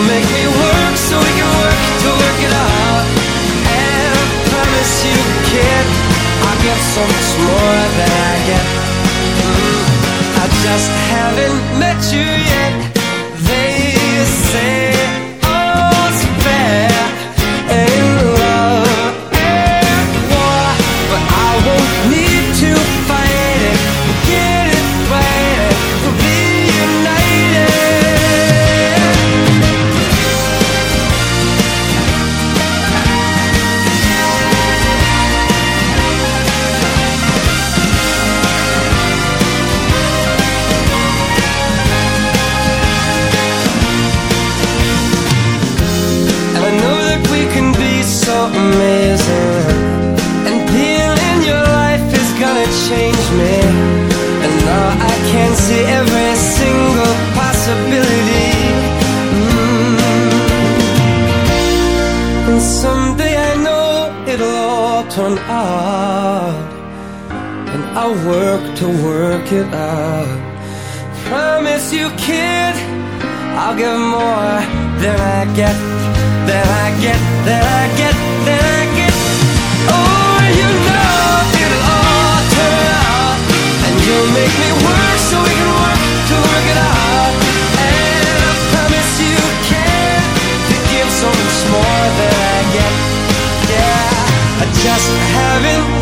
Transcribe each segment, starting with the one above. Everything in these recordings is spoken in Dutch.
Make me work so we can work to work it out. I promise you, kid, I'll get so much more than I get. Mm. I just haven't met you yet. They say I'll work to work it out. Promise you, kid, I'll give more than I get, than I get, than I get, than I get. Oh, you know it'll all turn out, and you'll make me work so we can work to work it out. And I promise you, kid, to give so much more than I get. Yeah, I just haven't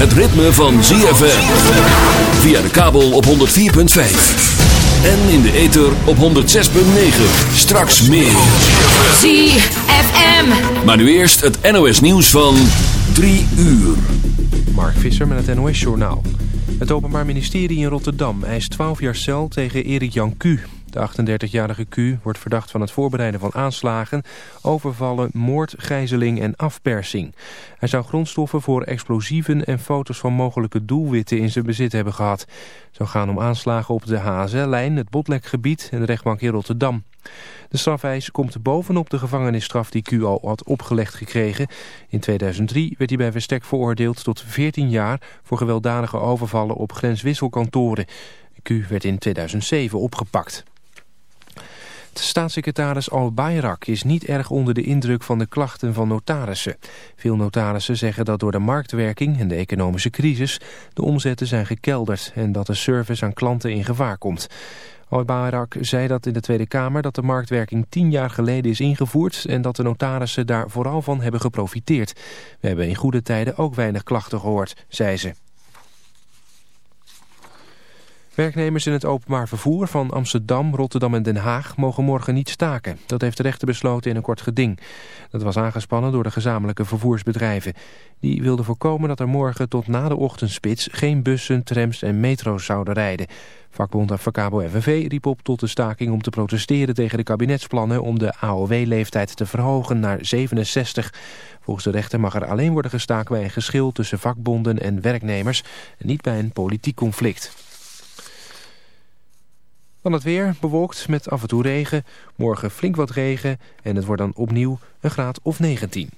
het ritme van ZFM. Via de kabel op 104.5. En in de ether op 106.9. Straks meer. ZFM. Maar nu eerst het NOS nieuws van 3 uur. Mark Visser met het NOS-journaal. Het Openbaar Ministerie in Rotterdam eist 12 jaar cel tegen Erik Jan Q. De 38-jarige Q wordt verdacht van het voorbereiden van aanslagen, overvallen, moord, gijzeling en afpersing. Hij zou grondstoffen voor explosieven en foto's van mogelijke doelwitten in zijn bezit hebben gehad. Het zou gaan om aanslagen op de HSL-lijn, het Botlekgebied en de rechtbank in Rotterdam. De strafeis komt bovenop de gevangenisstraf die Q al had opgelegd gekregen. In 2003 werd hij bij Verstek veroordeeld tot 14 jaar... voor gewelddadige overvallen op grenswisselkantoren. Q werd in 2007 opgepakt. Staatssecretaris Al-Bayrak is niet erg onder de indruk van de klachten van notarissen. Veel notarissen zeggen dat door de marktwerking en de economische crisis de omzetten zijn gekelderd en dat de service aan klanten in gevaar komt. Al-Bayrak zei dat in de Tweede Kamer dat de marktwerking tien jaar geleden is ingevoerd en dat de notarissen daar vooral van hebben geprofiteerd. We hebben in goede tijden ook weinig klachten gehoord, zei ze. Werknemers in het openbaar vervoer van Amsterdam, Rotterdam en Den Haag mogen morgen niet staken. Dat heeft de rechter besloten in een kort geding. Dat was aangespannen door de gezamenlijke vervoersbedrijven. Die wilden voorkomen dat er morgen tot na de ochtendspits geen bussen, trams en metro's zouden rijden. Vakbond Avacabo FNV riep op tot de staking om te protesteren tegen de kabinetsplannen om de AOW-leeftijd te verhogen naar 67. Volgens de rechter mag er alleen worden gestaakt bij een geschil tussen vakbonden en werknemers en niet bij een politiek conflict. Dan het weer, bewolkt met af en toe regen. Morgen flink wat regen en het wordt dan opnieuw een graad of 19.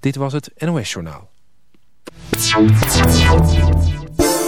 Dit was het NOS Journaal.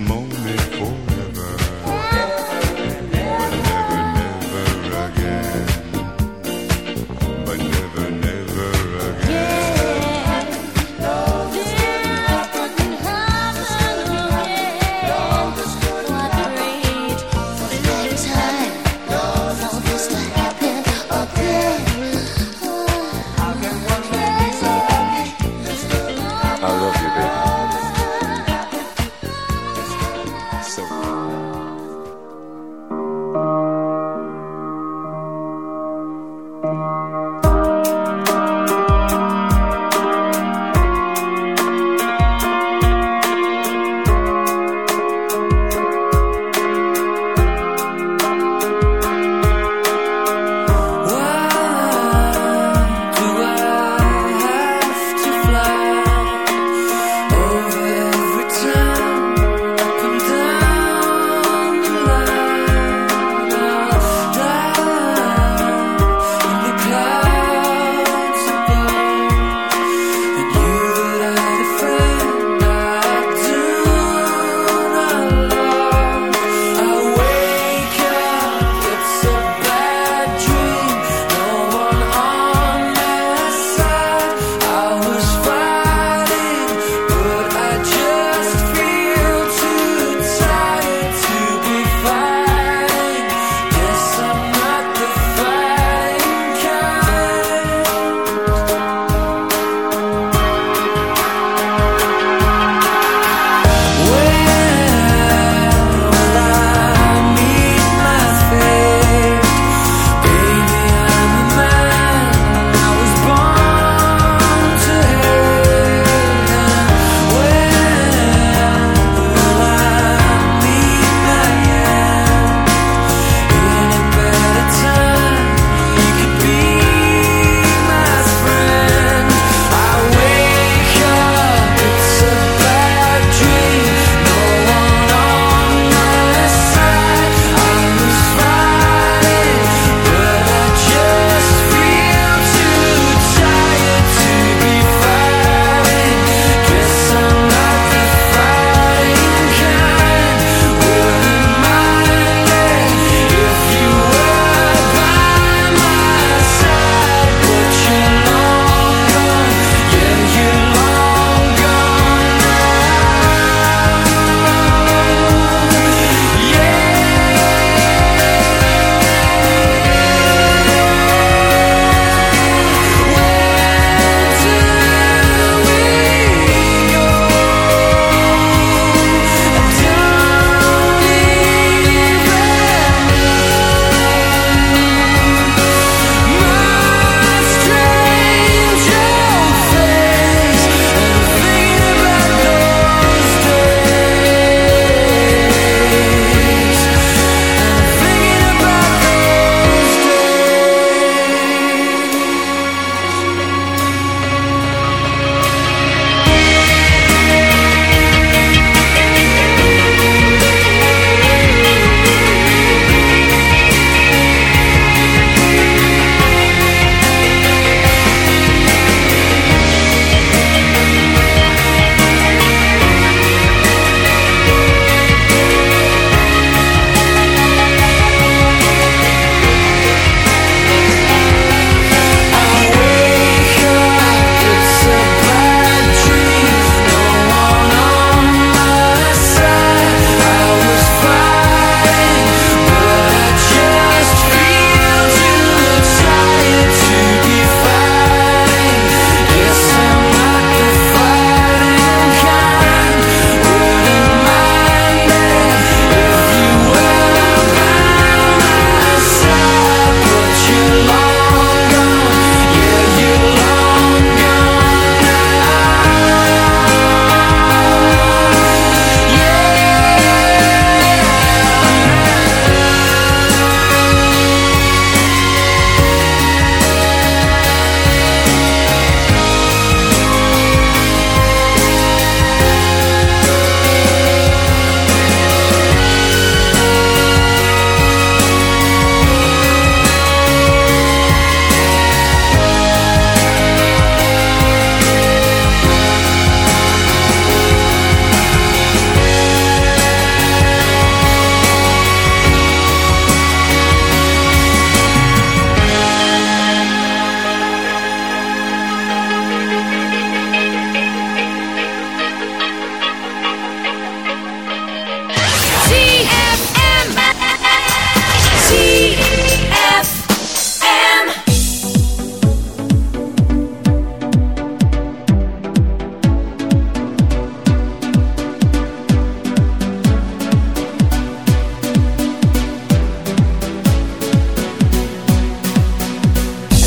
moment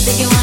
Thinking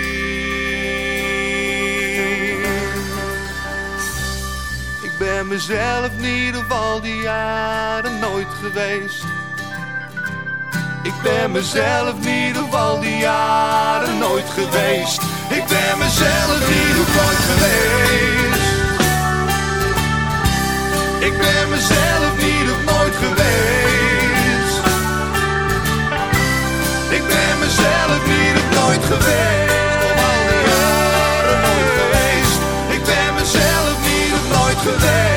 Mezelf niet of al die jaren nooit geweest. Ik ben mezelf niet of al die jaren nooit geweest. Ik ben mezelf niet of nooit geweest. Ik ben mezelf niet of nooit geweest. Ik ben mezelf niet of nooit geweest. Of al die jaren nooit geweest. Ik ben mezelf niet of nooit geweest.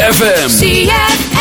ZFM.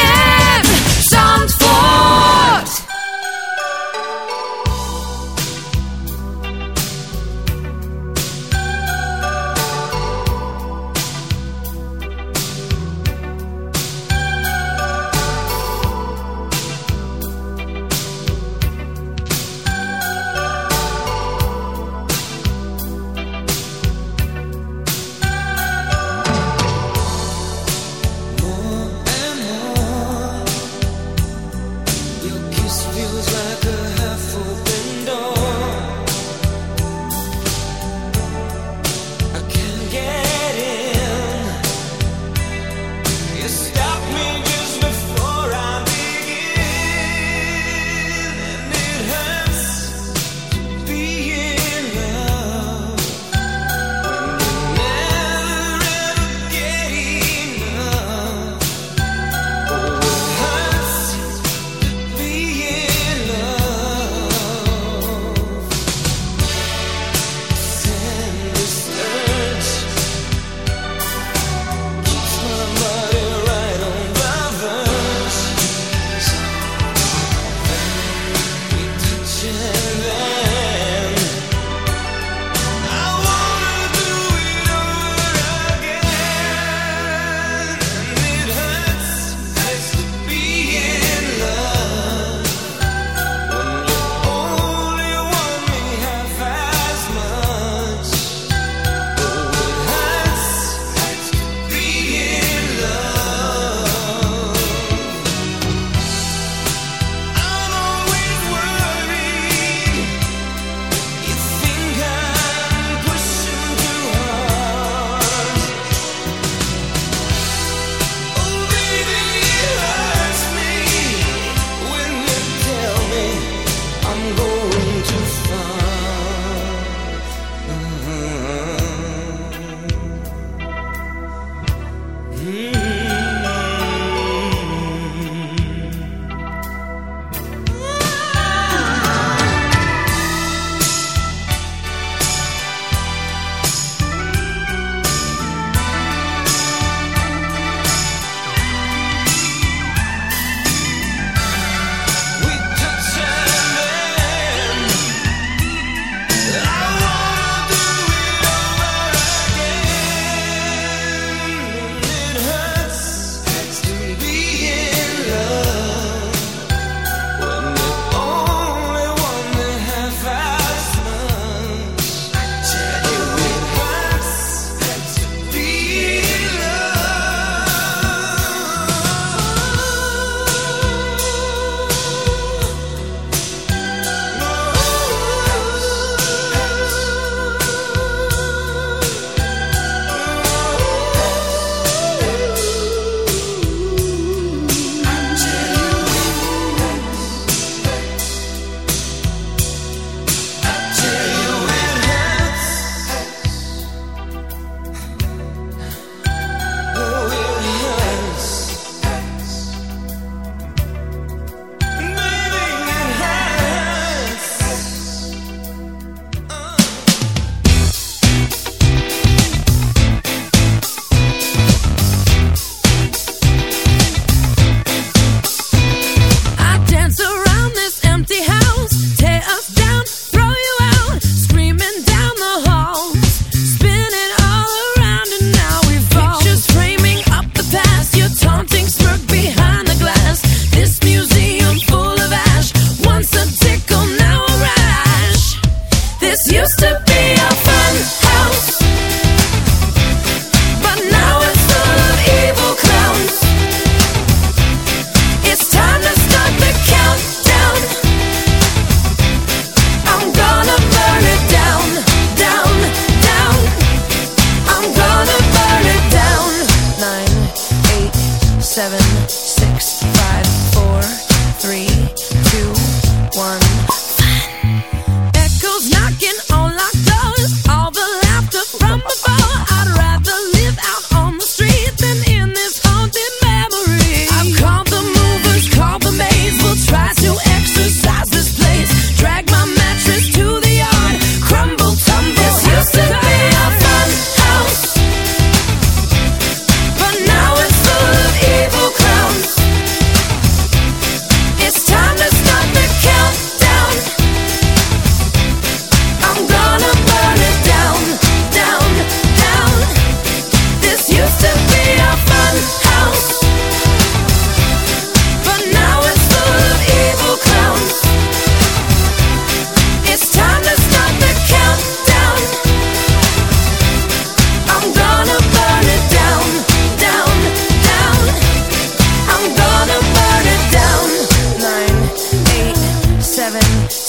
heaven